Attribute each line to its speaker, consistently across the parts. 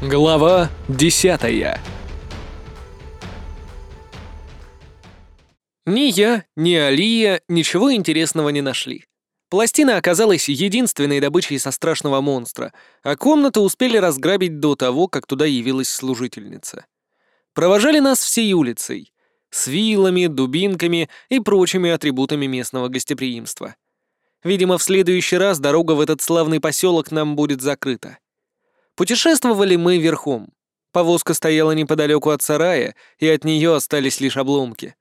Speaker 1: Глава десятая Ни я, ни Алия ничего интересного не нашли. Пластина оказалась единственной добычей со страшного монстра, а комнату успели разграбить до того, как туда явилась служительница. Провожали нас всей улицей, с вилами, дубинками и прочими атрибутами местного гостеприимства. Видимо, в следующий раз дорога в этот славный поселок нам будет закрыта. Путешествовали мы верхом. Повозка стояла неподалеку от сарая, и от нее остались лишь обломки.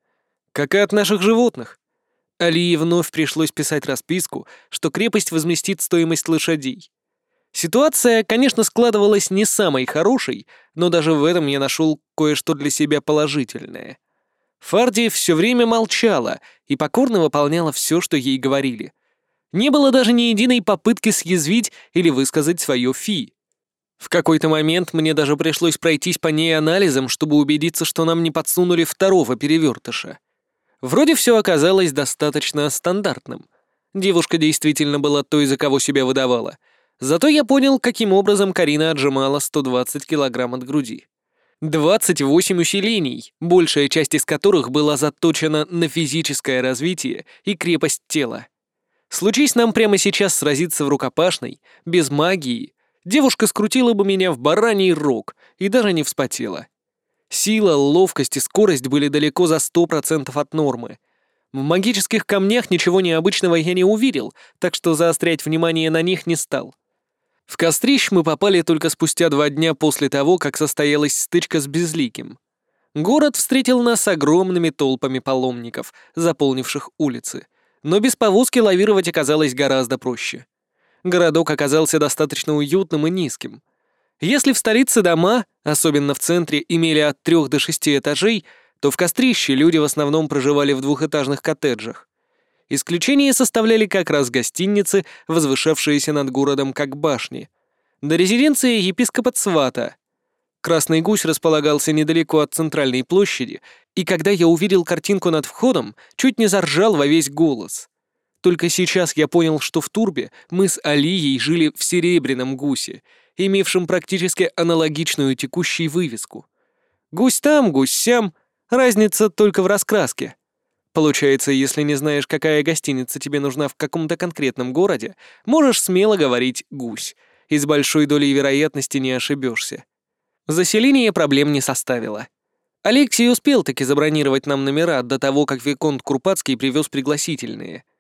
Speaker 1: Как и от наших животных. Алии вновь пришлось писать расписку, что крепость возместит стоимость лошадей. Ситуация, конечно, складывалась не самой хорошей, но даже в этом я нашел кое-что для себя положительное. Фарди все время молчала и покорно выполняла все, что ей говорили. Не было даже ни единой попытки съязвить или высказать свое фи. В какой-то момент мне даже пришлось пройтись по ней анализам, чтобы убедиться, что нам не подсунули второго перевертыша. Вроде все оказалось достаточно стандартным. Девушка действительно была той, за кого себя выдавала. Зато я понял, каким образом Карина отжимала 120 килограмм от груди. 28 усилений, большая часть из которых была заточена на физическое развитие и крепость тела. Случись нам прямо сейчас сразиться в рукопашной, без магии, девушка скрутила бы меня в бараний рог и даже не вспотела. Сила, ловкость и скорость были далеко за сто процентов от нормы. В магических камнях ничего необычного я не увидел, так что заострять внимание на них не стал. В Кострищ мы попали только спустя два дня после того, как состоялась стычка с Безликим. Город встретил нас огромными толпами паломников, заполнивших улицы. Но без повозки лавировать оказалось гораздо проще городок оказался достаточно уютным и низким. Если в столице дома, особенно в центре, имели от трех до шести этажей, то в Кострище люди в основном проживали в двухэтажных коттеджах. Исключение составляли как раз гостиницы, возвышавшиеся над городом как башни. До резиденции епископа Цвата. Красный гусь располагался недалеко от центральной площади, и когда я увидел картинку над входом, чуть не заржал во весь голос. Только сейчас я понял, что в Турбе мы с Алией жили в Серебряном гусе, имевшем практически аналогичную текущей вывеску. Гусь там, гусь сям, разница только в раскраске. Получается, если не знаешь, какая гостиница тебе нужна в каком-то конкретном городе, можешь смело говорить «гусь», и с большой долей вероятности не ошибешься. Заселение проблем не составило. Алексей успел таки забронировать нам номера до того, как Виконт Курпатский привез пригласительные —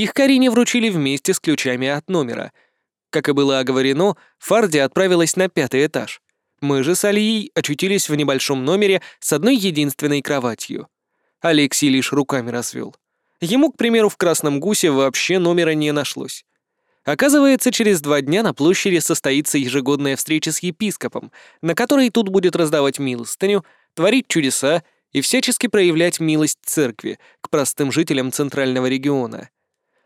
Speaker 1: их Карине вручили вместе с ключами от номера. Как и было оговорено, Фарди отправилась на пятый этаж. Мы же с Алией очутились в небольшом номере с одной единственной кроватью. Алексей лишь руками развел. Ему, к примеру, в Красном Гусе вообще номера не нашлось. Оказывается, через два дня на площади состоится ежегодная встреча с епископом, на которой тут будет раздавать милостыню, творить чудеса и всячески проявлять милость церкви к простым жителям Центрального региона.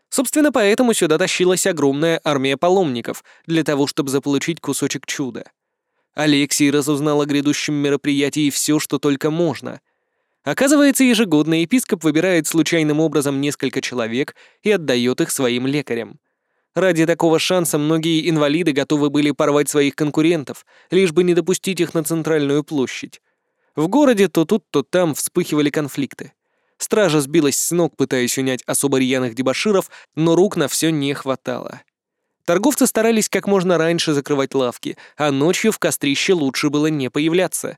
Speaker 1: Собственно, поэтому сюда тащилась огромная армия паломников для того, чтобы заполучить кусочек чуда. Алексей разузнал о грядущем мероприятии все, что только можно. Оказывается, ежегодно епископ выбирает случайным образом несколько человек и отдает их своим лекарям. Ради такого шанса многие инвалиды готовы были порвать своих конкурентов, лишь бы не допустить их на центральную площадь. В городе то тут, то там вспыхивали конфликты. Стража сбилась с ног, пытаясь унять особо рьяных дебоширов, но рук на все не хватало. Торговцы старались как можно раньше закрывать лавки, а ночью в кострище лучше было не появляться.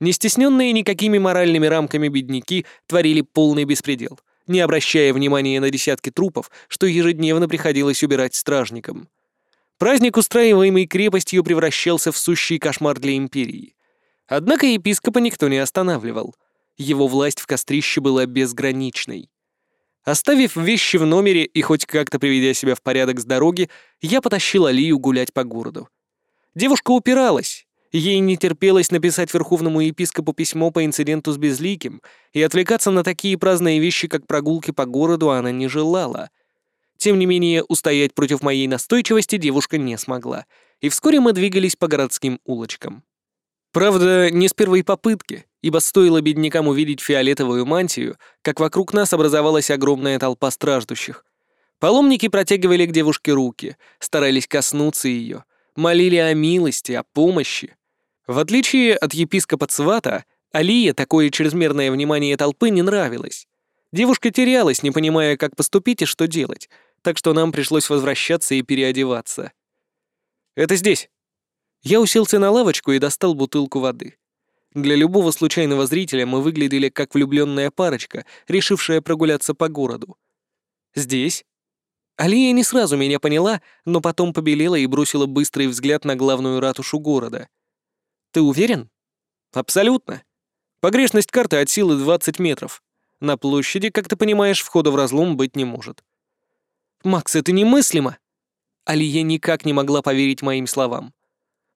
Speaker 1: Не стесненные никакими моральными рамками бедняки творили полный беспредел, не обращая внимания на десятки трупов, что ежедневно приходилось убирать стражникам. Праздник, устраиваемый крепостью, превращался в сущий кошмар для империи. Однако епископа никто не останавливал — его власть в кострище была безграничной. Оставив вещи в номере и хоть как-то приведя себя в порядок с дороги, я потащил Алию гулять по городу. Девушка упиралась. Ей не терпелось написать верховному епископу письмо по инциденту с Безликим, и отвлекаться на такие праздные вещи, как прогулки по городу, она не желала. Тем не менее, устоять против моей настойчивости девушка не смогла, и вскоре мы двигались по городским улочкам. Правда, не с первой попытки, ибо стоило беднякам увидеть фиолетовую мантию, как вокруг нас образовалась огромная толпа страждущих. Паломники протягивали к девушке руки, старались коснуться ее, молили о милости, о помощи. В отличие от епископа Цвата, Алие такое чрезмерное внимание толпы не нравилось. Девушка терялась, не понимая, как поступить и что делать, так что нам пришлось возвращаться и переодеваться. «Это здесь». Я уселся на лавочку и достал бутылку воды. Для любого случайного зрителя мы выглядели как влюбленная парочка, решившая прогуляться по городу. «Здесь?» Алия не сразу меня поняла, но потом побелела и бросила быстрый взгляд на главную ратушу города. «Ты уверен?» «Абсолютно. Погрешность карты от силы 20 метров. На площади, как ты понимаешь, входа в разлом быть не может». «Макс, это немыслимо!» Алия никак не могла поверить моим словам.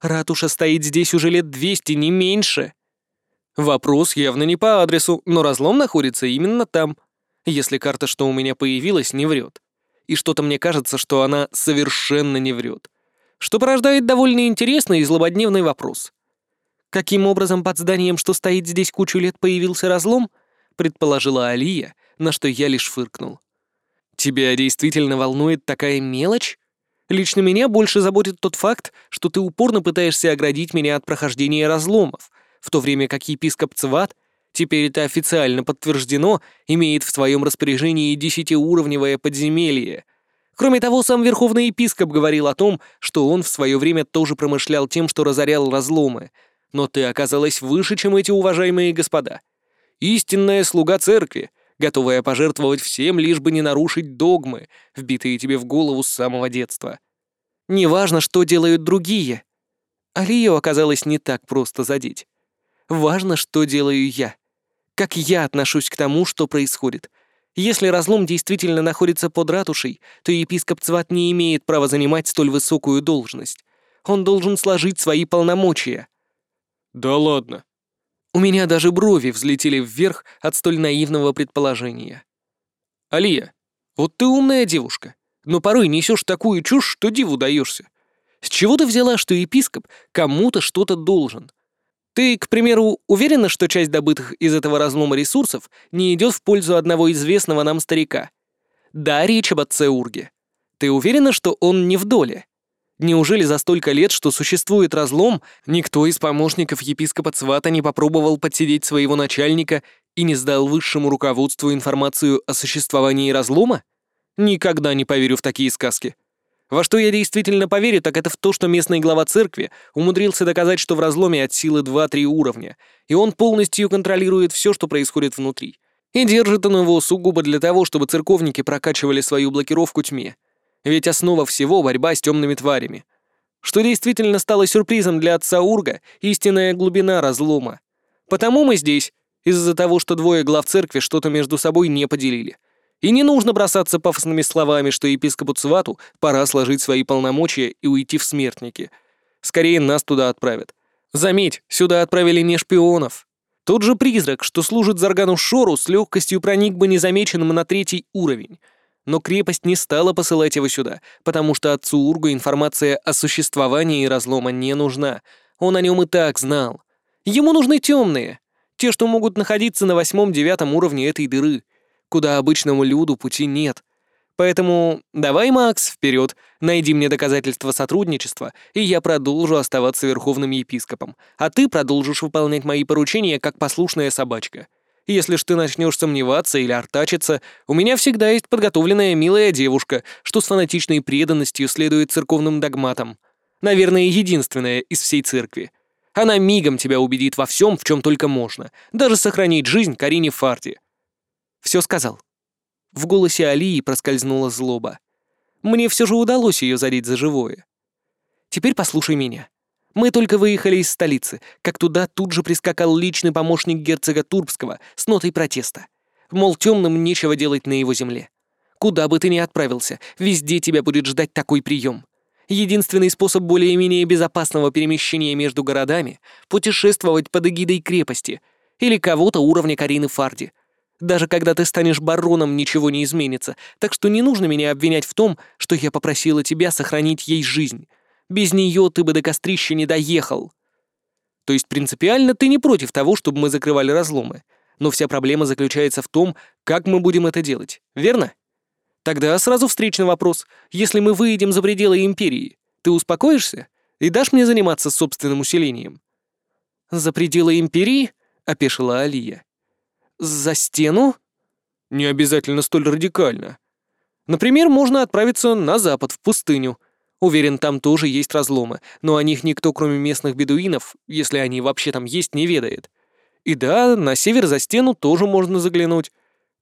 Speaker 1: «Ратуша стоит здесь уже лет 200, не меньше!» Вопрос явно не по адресу, но разлом находится именно там. Если карта, что у меня появилась, не врет и что-то мне кажется, что она совершенно не врет. Что порождает довольно интересный и злободневный вопрос. Каким образом под зданием, что стоит здесь кучу лет, появился разлом? Предположила Алия, на что я лишь фыркнул. Тебя действительно волнует такая мелочь? Лично меня больше заботит тот факт, что ты упорно пытаешься оградить меня от прохождения разломов, в то время как епископ Цват теперь это официально подтверждено, имеет в своем распоряжении десятиуровневое подземелье. Кроме того, сам Верховный Епископ говорил о том, что он в свое время тоже промышлял тем, что разорял разломы. Но ты оказалась выше, чем эти уважаемые господа. Истинная слуга церкви, готовая пожертвовать всем, лишь бы не нарушить догмы, вбитые тебе в голову с самого детства. Неважно, что делают другие. Алию оказалось не так просто задеть. Важно, что делаю я. Как я отношусь к тому, что происходит? Если разлом действительно находится под ратушей, то епископ Цват не имеет права занимать столь высокую должность. Он должен сложить свои полномочия.
Speaker 2: Да ладно.
Speaker 1: У меня даже брови взлетели вверх от столь наивного предположения. Алия, вот ты умная девушка, но порой несешь такую чушь, что диву даешься. С чего ты взяла, что епископ кому-то что-то должен? Ты, к примеру, уверена, что часть добытых из этого разлома ресурсов не идет в пользу одного известного нам старика? Да, речь об отце Урге. Ты уверена, что он не в доле? Неужели за столько лет, что существует разлом, никто из помощников епископа Цвата не попробовал подсидеть своего начальника и не сдал высшему руководству информацию о существовании разлома? Никогда не поверю в такие сказки. Во что я действительно поверю, так это в то, что местный глава церкви умудрился доказать, что в разломе от силы 2-3 уровня, и он полностью контролирует все, что происходит внутри. И держит он его сугубо для того, чтобы церковники прокачивали свою блокировку тьме. Ведь основа всего — борьба с темными тварями. Что действительно стало сюрпризом для отца Урга — истинная глубина разлома. Потому мы здесь, из-за того, что двое глав церкви что-то между собой не поделили. И не нужно бросаться пафосными словами, что епископу Цвату пора сложить свои полномочия и уйти в смертники. Скорее нас туда отправят. Заметь, сюда отправили не шпионов. Тот же призрак, что служит Заргану Шору, с легкостью проник бы незамеченным на третий уровень. Но крепость не стала посылать его сюда, потому что отцу Ургу информация о существовании разлома не нужна. Он о нем и так знал. Ему нужны темные. Те, что могут находиться на восьмом-девятом уровне этой дыры — куда обычному люду пути нет. Поэтому давай, Макс, вперед, найди мне доказательства сотрудничества, и я продолжу оставаться верховным епископом, а ты продолжишь выполнять мои поручения как послушная собачка. Если ж ты начнешь сомневаться или артачиться, у меня всегда есть подготовленная милая девушка, что с фанатичной преданностью следует церковным догматам. Наверное, единственная из всей церкви. Она мигом тебя убедит во всем, в чем только можно, даже сохранить жизнь Карине Фарти. Все сказал». В голосе Алии проскользнула злоба. Мне все же удалось ее задеть за живое. «Теперь послушай меня. Мы только выехали из столицы, как туда тут же прискакал личный помощник герцога Турбского с нотой протеста. Мол, темным нечего делать на его земле. Куда бы ты ни отправился, везде тебя будет ждать такой прием. Единственный способ более-менее безопасного перемещения между городами — путешествовать под эгидой крепости или кого-то уровня Карины Фарди — даже когда ты станешь бароном, ничего не изменится, так что не нужно меня обвинять в том, что я попросила тебя сохранить ей жизнь. Без нее ты бы до кострища не доехал. То есть принципиально ты не против того, чтобы мы закрывали разломы, но вся проблема заключается в том, как мы будем это делать, верно? Тогда сразу встречный вопрос. Если мы выйдем за пределы Империи, ты успокоишься и дашь мне заниматься собственным усилением? «За пределы Империи?» — опешила Алия. «За стену?»
Speaker 2: «Не обязательно столь радикально».
Speaker 1: «Например, можно отправиться на запад, в пустыню. Уверен, там тоже есть разломы, но о них никто, кроме местных бедуинов, если они вообще там есть, не ведает. И да, на север за стену тоже можно заглянуть.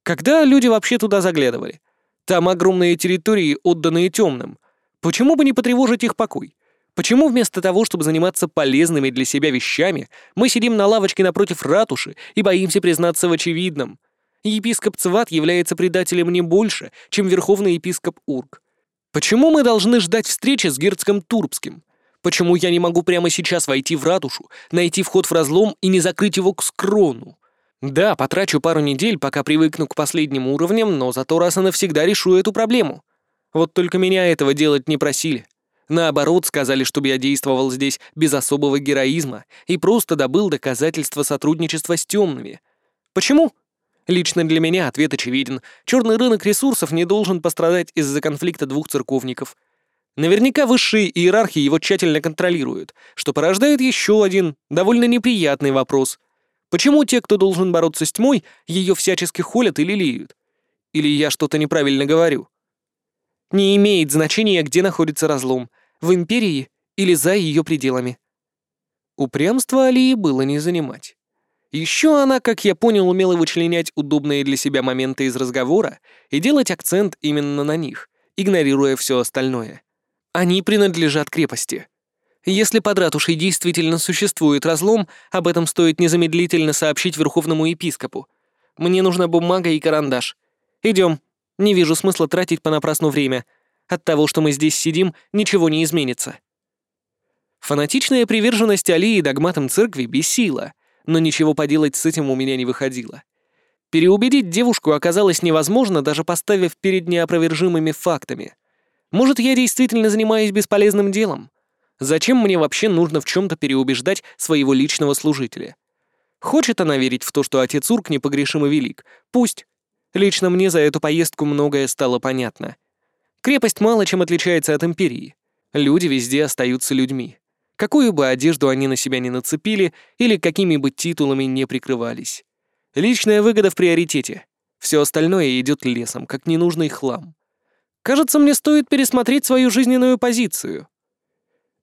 Speaker 1: Когда люди вообще туда заглядывали? Там огромные территории, отданные темным. Почему бы не потревожить их покой? Почему вместо того, чтобы заниматься полезными для себя вещами, мы сидим на лавочке напротив ратуши и боимся признаться в очевидном? Епископ Цват является предателем не больше, чем верховный епископ Урк. Почему мы должны ждать встречи с герцогом Турбским? Почему я не могу прямо сейчас войти в ратушу, найти вход в разлом и не закрыть его к скрону? Да, потрачу пару недель, пока привыкну к последним уровням, но зато раз и навсегда решу эту проблему. Вот только меня этого делать не просили. Наоборот, сказали, чтобы я действовал здесь без особого героизма и просто добыл доказательства сотрудничества с темными. Почему? Лично для меня ответ очевиден. Черный рынок ресурсов не должен пострадать из-за конфликта двух церковников. Наверняка высшие иерархи его тщательно контролируют, что порождает еще один, довольно неприятный вопрос. Почему те, кто должен бороться с тьмой, ее всячески холят или лелеют? Или я что-то неправильно говорю? Не имеет значения, где находится разлом, в Империи или за ее пределами. Упрямство Алии было не занимать. Еще она, как я понял, умела вычленять удобные для себя моменты из разговора и делать акцент именно на них, игнорируя все остальное. Они принадлежат крепости. Если под ратушей действительно существует разлом, об этом стоит незамедлительно сообщить верховному епископу. Мне нужна бумага и карандаш. Идем. Не вижу смысла тратить понапрасну время. От того, что мы здесь сидим, ничего не изменится. Фанатичная приверженность Алии догматам церкви бесила, но ничего поделать с этим у меня не выходило. Переубедить девушку оказалось невозможно, даже поставив перед неопровержимыми фактами. Может, я действительно занимаюсь бесполезным делом? Зачем мне вообще нужно в чем-то переубеждать своего личного служителя? Хочет она верить в то, что отец Урк непогрешимо велик? Пусть. Лично мне за эту поездку многое стало понятно. Крепость мало чем отличается от Империи. Люди везде остаются людьми. Какую бы одежду они на себя не нацепили или какими бы титулами не прикрывались. Личная выгода в приоритете. Все остальное идет лесом, как ненужный хлам. Кажется, мне стоит пересмотреть свою жизненную позицию.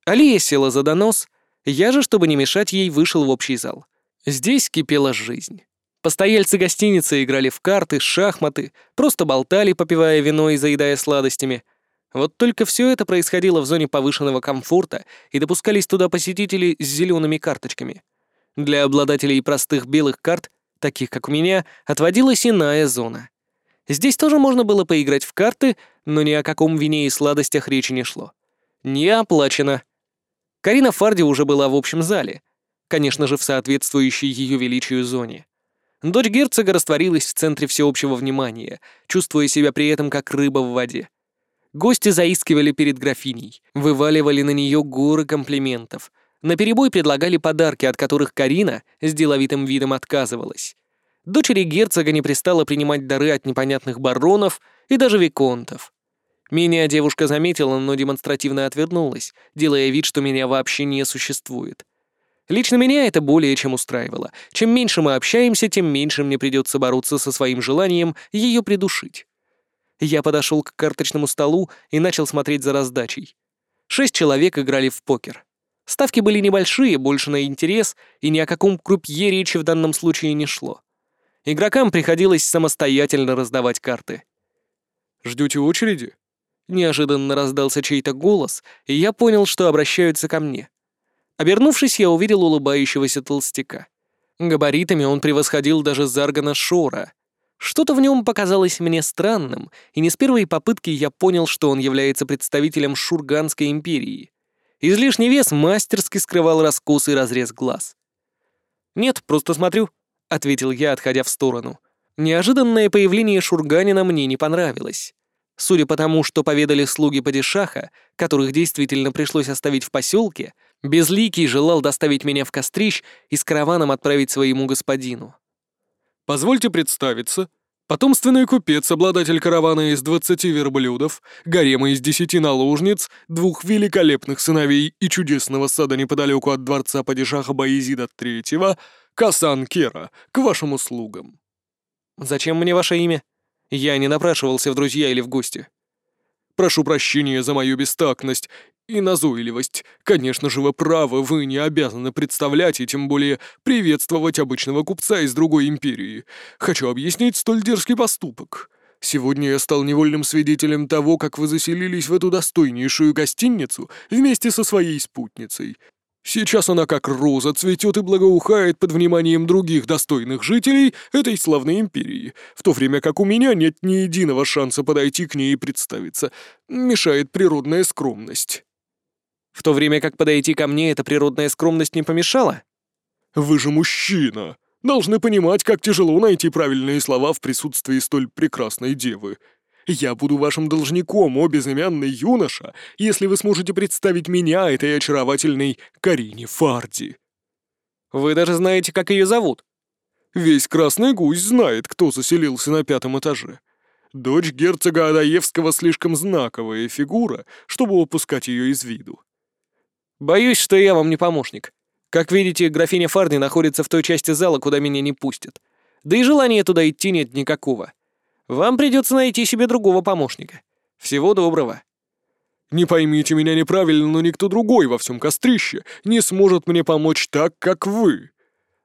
Speaker 1: Алия села за донос, я же, чтобы не мешать ей, вышел в общий зал. Здесь кипела жизнь. Постояльцы гостиницы играли в карты, шахматы, просто болтали, попивая вино и заедая сладостями. Вот только все это происходило в зоне повышенного комфорта, и допускались туда посетители с зелеными карточками. Для обладателей простых белых карт, таких как у меня, отводилась иная зона. Здесь тоже можно было поиграть в карты, но ни о каком вине и сладостях речи не шло. Не оплачено. Карина Фарди уже была в общем зале. Конечно же, в соответствующей ее величию зоне. Дочь герцога растворилась в центре всеобщего внимания, чувствуя себя при этом как рыба в воде. Гости заискивали перед графиней, вываливали на нее горы комплиментов, наперебой предлагали подарки, от которых Карина с деловитым видом отказывалась. Дочери герцога не пристало принимать дары от непонятных баронов и даже виконтов. Меня девушка заметила, но демонстративно отвернулась, делая вид, что меня вообще не существует. Лично меня это более чем устраивало. Чем меньше мы общаемся, тем меньше мне придется бороться со своим желанием ее придушить. Я подошел к карточному столу и начал смотреть за раздачей. Шесть человек играли в покер. Ставки были небольшие, больше на интерес, и ни о каком крупье речи в данном случае не шло. Игрокам приходилось самостоятельно раздавать карты.
Speaker 2: «Ждете очереди?»
Speaker 1: Неожиданно раздался чей-то голос, и я понял, что обращаются ко мне. Обернувшись, я увидел улыбающегося толстяка. Габаритами он превосходил даже Заргана Шора. Что-то в нем показалось мне странным, и не с первой попытки я понял, что он является представителем Шурганской империи. Излишний вес мастерски скрывал раскосый разрез глаз. «Нет, просто смотрю», — ответил я, отходя в сторону. Неожиданное появление Шурганина мне не понравилось. Судя по тому, что поведали слуги Падишаха, которых действительно пришлось оставить в поселке, Безликий желал доставить меня в Кострищ и с караваном отправить своему господину.
Speaker 2: «Позвольте представиться», — Потомственный купец, обладатель каравана из двадцати верблюдов, гарема из десяти наложниц, двух великолепных сыновей и чудесного сада неподалеку от дворца падишаха Баизида III, Касан Кера, к вашим услугам.
Speaker 1: Зачем мне ваше имя? Я не напрашивался в друзья или в гости.
Speaker 2: Прошу прощения за мою бестактность и назойливость. Конечно же, вы правы, вы не обязаны представлять и тем более приветствовать обычного купца из другой империи. Хочу объяснить столь дерзкий поступок. Сегодня я стал невольным свидетелем того, как вы заселились в эту достойнейшую гостиницу вместе со своей спутницей. Сейчас она как роза цветет и благоухает под вниманием других достойных жителей этой славной империи, в то время как у меня нет ни единого шанса подойти к ней и представиться. Мешает природная скромность.
Speaker 1: В то время как подойти ко мне эта природная скромность не помешала?
Speaker 2: Вы же мужчина. Должны понимать, как тяжело найти правильные слова в присутствии столь прекрасной девы. Я буду вашим должником, о безымянный юноша, если вы сможете представить меня этой очаровательной Карине Фарди.
Speaker 1: Вы даже знаете, как ее зовут?
Speaker 2: Весь Красный Гусь знает, кто заселился на пятом этаже. Дочь герцога Адаевского слишком знаковая фигура, чтобы упускать ее из виду.
Speaker 1: Боюсь, что я вам не помощник. Как видите, графиня Фарди находится в той части зала, куда меня не пустят. Да и желания туда идти нет никакого. Вам придется найти себе другого помощника. Всего доброго».
Speaker 2: «Не поймите меня неправильно, но никто другой во всем кострище не сможет мне помочь так, как вы.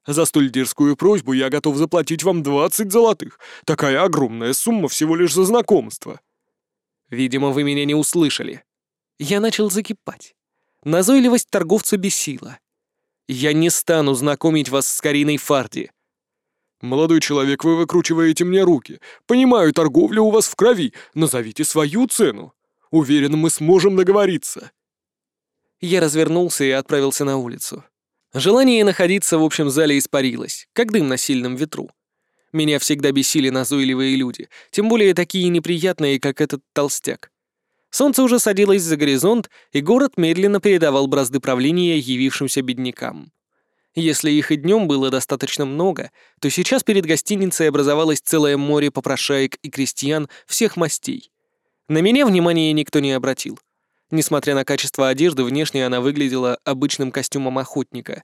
Speaker 2: За столь дерзкую просьбу я готов заплатить вам двадцать золотых. Такая огромная сумма всего лишь за знакомство».
Speaker 1: «Видимо, вы меня не услышали». Я начал закипать. Назойливость торговца бесила. «Я не стану знакомить вас с Кариной Фарди.
Speaker 2: «Молодой человек, вы выкручиваете мне руки. Понимаю, торговля у вас в крови. Назовите свою цену. Уверен, мы сможем договориться».
Speaker 1: Я развернулся и отправился на улицу. Желание находиться в общем зале испарилось, как дым на сильном ветру. Меня всегда бесили назойливые люди, тем более такие неприятные, как этот толстяк. Солнце уже садилось за горизонт, и город медленно передавал бразды правления явившимся беднякам. Если их и днем было достаточно много, то сейчас перед гостиницей образовалось целое море попрошаек и крестьян всех мастей. На меня внимания никто не обратил. Несмотря на качество одежды, внешне она выглядела обычным костюмом охотника.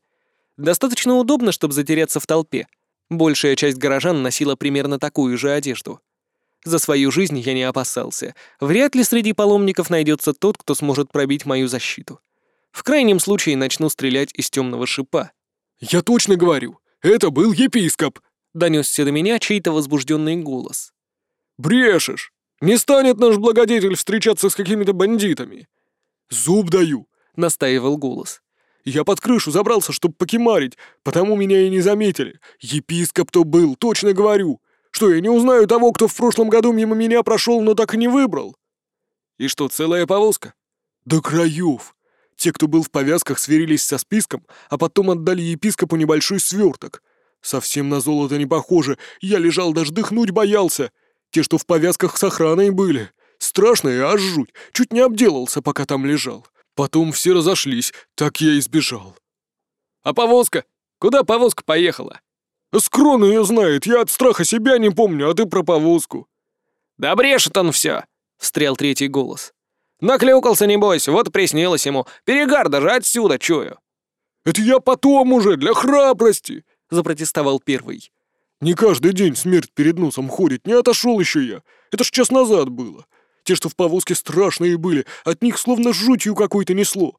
Speaker 1: Достаточно удобно, чтобы затеряться в толпе. Большая часть горожан носила примерно такую же одежду. За свою жизнь я не опасался. Вряд ли среди паломников найдется тот, кто сможет пробить мою защиту. В крайнем случае начну стрелять из темного шипа.
Speaker 2: «Я точно говорю, это был епископ!»
Speaker 1: — донесся до меня чей-то возбужденный голос.
Speaker 2: «Брешешь! Не станет наш благодетель встречаться с какими-то бандитами!» «Зуб даю!» — настаивал голос. «Я под крышу забрался, чтобы покемарить, потому меня и не заметили. Епископ-то был, точно говорю! Что, я не узнаю того, кто в прошлом году мимо меня прошел, но так и не выбрал?»
Speaker 1: «И что, целая повозка?»
Speaker 2: «До краев! Те, кто был в повязках, сверились со списком, а потом отдали епископу небольшой сверток. Совсем на золото не похоже, я лежал, даже дыхнуть боялся. Те, что в повязках с охраной были. Страшно и аж жуть, чуть не обделался, пока там лежал. Потом все разошлись, так я и сбежал.
Speaker 1: «А повозка? Куда повозка поехала?»
Speaker 2: «Скрон ее знает, я от страха себя не помню, а ты про повозку».
Speaker 1: «Да брешет он все!» — встрял третий голос. Наклюкался, небось, вот приснилось ему. Перегар даже отсюда чую».
Speaker 2: «Это я потом уже, для храбрости!» — запротестовал первый. «Не каждый день смерть перед носом ходит, не отошел еще я. Это ж час назад было. Те, что в повозке страшные были, от них словно жутью какой-то несло.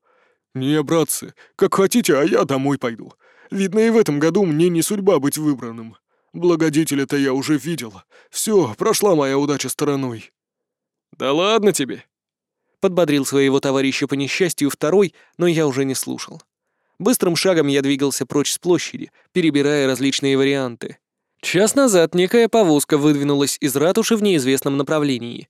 Speaker 2: Не, братцы, как хотите, а я домой пойду. Видно, и в этом году мне не судьба быть выбранным. Благодетеля-то я уже видел. Все, прошла моя удача стороной».
Speaker 1: «Да ладно тебе!» Подбодрил своего товарища по несчастью второй, но я уже не слушал. Быстрым шагом я двигался прочь с площади, перебирая различные варианты. Час назад некая повозка выдвинулась из ратуши в неизвестном направлении.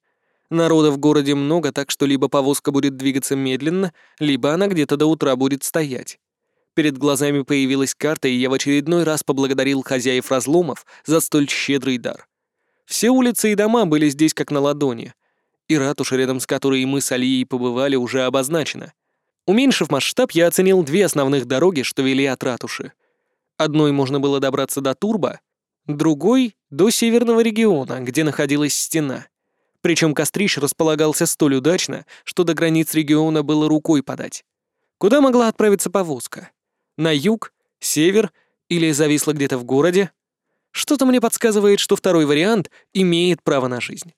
Speaker 1: Народа в городе много, так что либо повозка будет двигаться медленно, либо она где-то до утра будет стоять. Перед глазами появилась карта, и я в очередной раз поблагодарил хозяев разломов за столь щедрый дар. Все улицы и дома были здесь как на ладони и ратуша, рядом с которой мы с Алией побывали, уже обозначена. Уменьшив масштаб, я оценил две основных дороги, что вели от ратуши. Одной можно было добраться до Турба, другой — до северного региона, где находилась стена. Причем кострищ располагался столь удачно, что до границ региона было рукой подать. Куда могла отправиться повозка? На юг, север или зависла где-то в городе? Что-то мне подсказывает, что второй вариант имеет право на жизнь.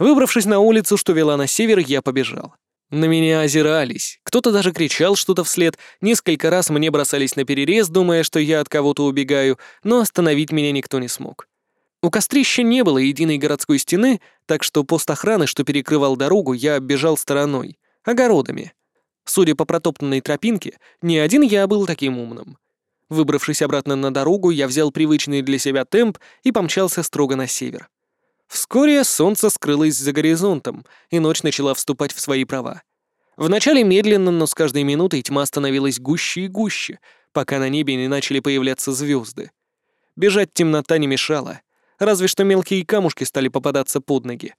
Speaker 1: Выбравшись на улицу, что вела на север, я побежал. На меня озирались, кто-то даже кричал что-то вслед, несколько раз мне бросались на перерез, думая, что я от кого-то убегаю, но остановить меня никто не смог. У кострища не было единой городской стены, так что пост охраны, что перекрывал дорогу, я оббежал стороной, огородами. Судя по протоптанной тропинке, не один я был таким умным. Выбравшись обратно на дорогу, я взял привычный для себя темп и помчался строго на север. Вскоре солнце скрылось за горизонтом, и ночь начала вступать в свои права. Вначале медленно, но с каждой минутой тьма становилась гуще и гуще, пока на небе не начали появляться звезды. Бежать темнота не мешала, разве что мелкие камушки стали попадаться под ноги.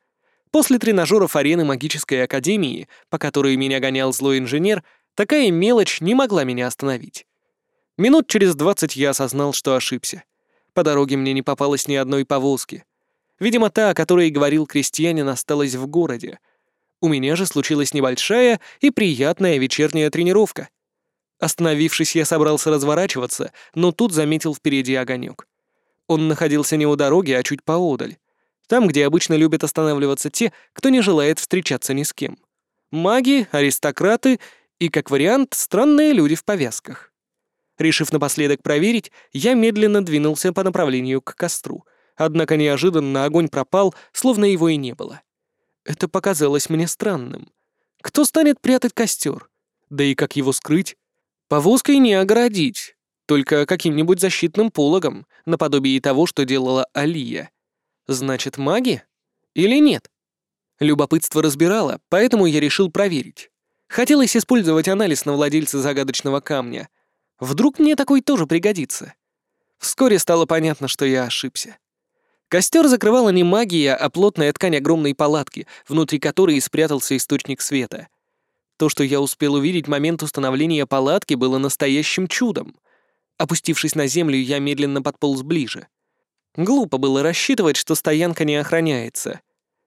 Speaker 1: После тренажеров арены магической академии, по которой меня гонял злой инженер, такая мелочь не могла меня остановить. Минут через двадцать я осознал, что ошибся. По дороге мне не попалось ни одной повозки — Видимо, та, о которой говорил крестьянин, осталась в городе. У меня же случилась небольшая и приятная вечерняя тренировка. Остановившись, я собрался разворачиваться, но тут заметил впереди огонек. Он находился не у дороги, а чуть поодаль. Там, где обычно любят останавливаться те, кто не желает встречаться ни с кем. Маги, аристократы и, как вариант, странные люди в повязках. Решив напоследок проверить, я медленно двинулся по направлению к костру — Однако неожиданно огонь пропал, словно его и не было. Это показалось мне странным. Кто станет прятать костер? Да и как его скрыть? Повозкой не огородить, только каким-нибудь защитным пологом, наподобие того, что делала Алия. Значит, маги? Или нет? Любопытство разбирало, поэтому я решил проверить. Хотелось использовать анализ на владельца загадочного камня. Вдруг мне такой тоже пригодится. Вскоре стало понятно, что я ошибся. Костер закрывала не магия, а плотная ткань огромной палатки, внутри которой спрятался источник света. То, что я успел увидеть момент установления палатки, было настоящим чудом. Опустившись на землю, я медленно подполз ближе. Глупо было рассчитывать, что стоянка не охраняется.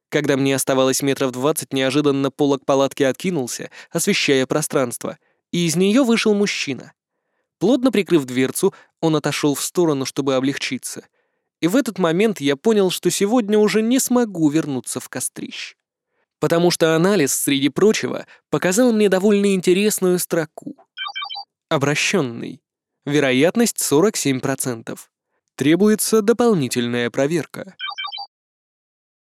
Speaker 1: Когда мне оставалось метров двадцать, неожиданно полог палатки откинулся, освещая пространство, и из нее вышел мужчина. Плотно прикрыв дверцу, он отошел в сторону, чтобы облегчиться — и в этот момент я понял, что сегодня уже не смогу вернуться в кострищ. Потому что анализ, среди прочего, показал мне довольно интересную строку. Обращенный. Вероятность 47%. Требуется дополнительная проверка.